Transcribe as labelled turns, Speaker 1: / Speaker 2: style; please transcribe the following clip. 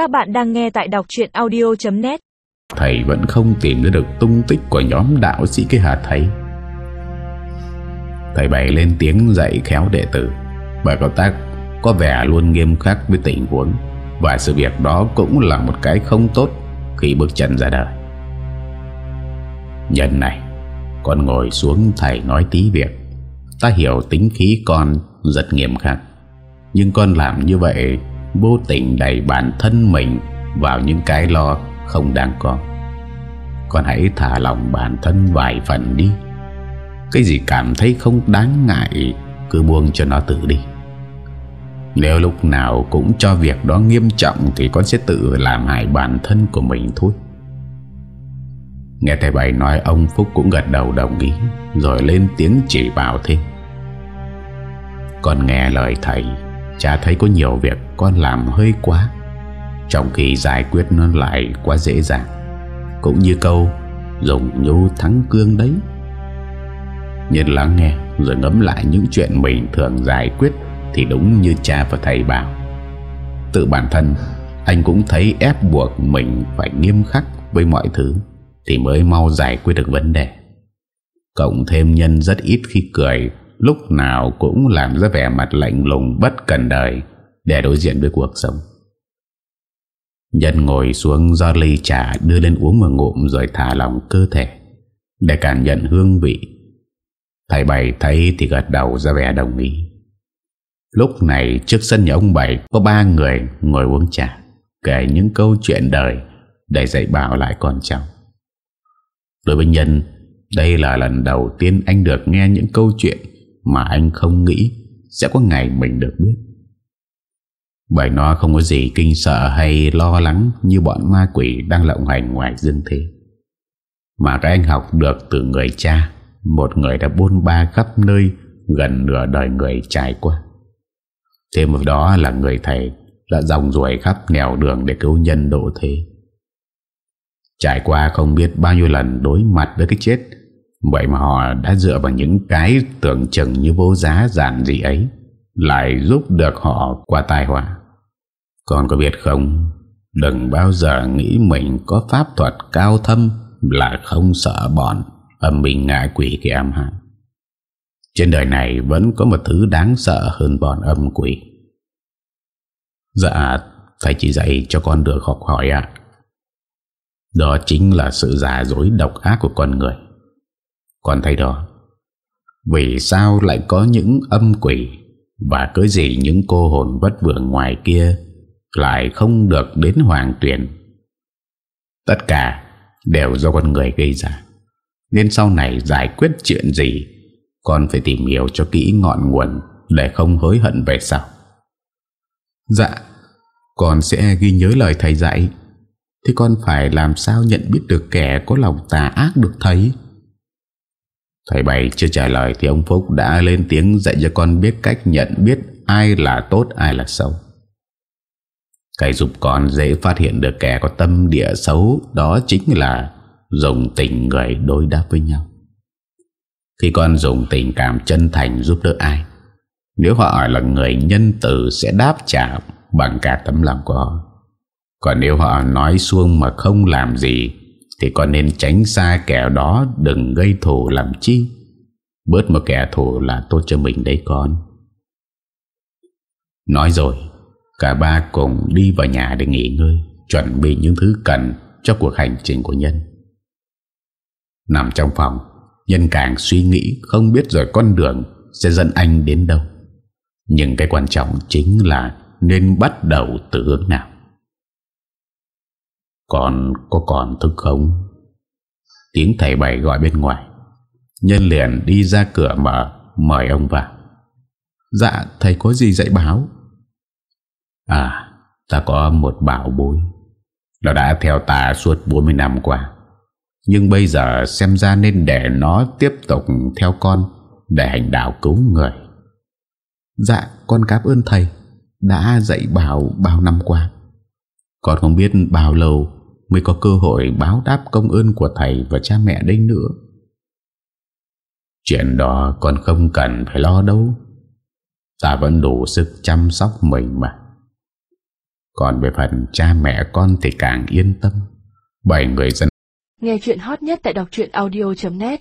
Speaker 1: Các bạn đang nghe tại đọc chuyện audio.net
Speaker 2: Thầy vẫn không tìm ra được tung tích của nhóm đạo sĩ cái hạt thầy? Thầy bày lên tiếng dạy khéo đệ tử. Và cậu tác, có vẻ luôn nghiêm khắc với tình huống. Và sự việc đó cũng là một cái không tốt khi bước chân ra đời. Nhân này, Con ngồi xuống thầy nói tí việc. Ta hiểu tính khí con rất nghiêm khắc. Nhưng con làm như vậy Vô tình đẩy bản thân mình Vào những cái lo không đáng có. Con hãy thả lòng bản thân vài phần đi. Cái gì cảm thấy không đáng ngại, Cứ buông cho nó tự đi. Nếu lúc nào cũng cho việc đó nghiêm trọng Thì con sẽ tự làm hại bản thân của mình thôi. Nghe thầy bảy nói, ông Phúc cũng gật đầu đồng ý, Rồi lên tiếng chỉ bảo thêm. Con nghe lời thầy. Cha thấy có nhiều việc con làm hơi quá. Trong khi giải quyết nó lại quá dễ dàng. Cũng như câu, Dùng nhu thắng cương đấy. Nhân lắng nghe, Rồi ngấm lại những chuyện mình thường giải quyết Thì đúng như cha và thầy bảo. Tự bản thân, Anh cũng thấy ép buộc mình Phải nghiêm khắc với mọi thứ Thì mới mau giải quyết được vấn đề. Cộng thêm nhân rất ít khi cười Lúc nào cũng làm ra vẻ mặt lạnh lùng bất cần đời Để đối diện với cuộc sống. Nhân ngồi xuống do ly trà đưa lên uống một ngụm rồi thả lòng cơ thể Để cảm nhận hương vị. Thầy Bảy thấy thì gật đầu ra vẻ đồng ý. Lúc này trước sân nhà ông Bảy có ba người ngồi uống trà, Kể những câu chuyện đời để dạy bảo lại con cháu. Đối với Nhân, Đây là lần đầu tiên anh được nghe những câu chuyện mà anh không nghĩ Sẽ có ngày mình được biết. Bởi nó không có gì kinh sợ hay lo lắng Như bọn ma quỷ đang lộng hành ngoài dương thế. Mà các anh học được từ người cha, Một người đã buôn ba khắp nơi Gần nửa đời người trải qua. Thêm vào đó là người thầy Đã dòng ruồi khắp nẻo đường để cứu nhân độ thế. Trải qua không biết bao nhiêu lần đối mặt với cái chết Vậy mà họ đã dựa vào những cái tưởng chừng như vô giá giản dị ấy Lại giúp được họ qua tai họa. Con có biết không, Đừng bao giờ nghĩ mình có pháp thuật cao thâm Là không sợ bọn âm bình ngạ quỷ kia âm hại. Trên đời này vẫn có một thứ đáng sợ hơn bọn âm quỷ. Dạ Thầy chỉ dạy cho con được học hỏi ạ. Đó chính là sự giả dối độc ác của con người còn thầy đó. Vì sao lại có những âm quỷ Và cớ gì những cô hồn bất vượng ngoài kia Lại không được đến hoàng tuyển? Tất cả đều do con người gây ra. Nên sau này giải quyết chuyện gì, Con phải tìm hiểu cho kỹ ngọn nguồn Để không hối hận về sau. Dạ Con sẽ ghi nhớ lời thầy dạy. Thì con phải làm sao nhận biết được kẻ có lòng tà ác được thấy? Thầy Bảy chưa trả lời Thì ông Phúc đã lên tiếng dạy cho con biết cách nhận biết ai là tốt, ai là xấu. Cái giúp con dễ phát hiện được kẻ có tâm địa xấu, Đó chính là dùng tình người đối đáp với nhau. Khi con dùng tình cảm chân thành giúp đỡ ai, Nếu họ là người nhân từ sẽ đáp trả bằng cả tấm lòng của họ. Còn nếu họ nói xuông mà không làm gì thì con nên tránh xa kẻ đó Đừng gây thù làm chi? Bớt một kẻ thù là tốt cho mình đấy con. Nói rồi, Cả ba cùng đi vào nhà để nghỉ ngơi, Chuẩn bị những thứ cần Cho cuộc hành trình của Nhân. Nằm trong phòng, Nhân càng suy nghĩ Không biết rồi con đường Sẽ dẫn anh đến đâu. Nhưng cái quan trọng chính là Nên bắt đầu từ hướng nào còn có còn thức không? Tiếng thầy bảy gọi bên ngoài. Nhân liền đi ra cửa mở Mời ông vào. Dạ thầy có gì dạy báo? À ta có một bảo bối. Nó đã theo ta suốt 40 năm qua. Nhưng bây giờ xem ra nên để nó tiếp tục theo con Để hành đạo cứu người. Dạ con cảm ơn thầy Đã dạy bảo bao năm qua. Con không biết bao lâu mới có cơ hội báo đáp công ơn của thầy và cha mẹ đây nữa. Chuyện đó con không cần phải lo đâu. Ta vẫn đủ sức chăm sóc mình mà. Còn về phần cha mẹ con thì càng yên tâm Bởi người dân
Speaker 1: Nghe chuyện hot nhất tại đọc audio.net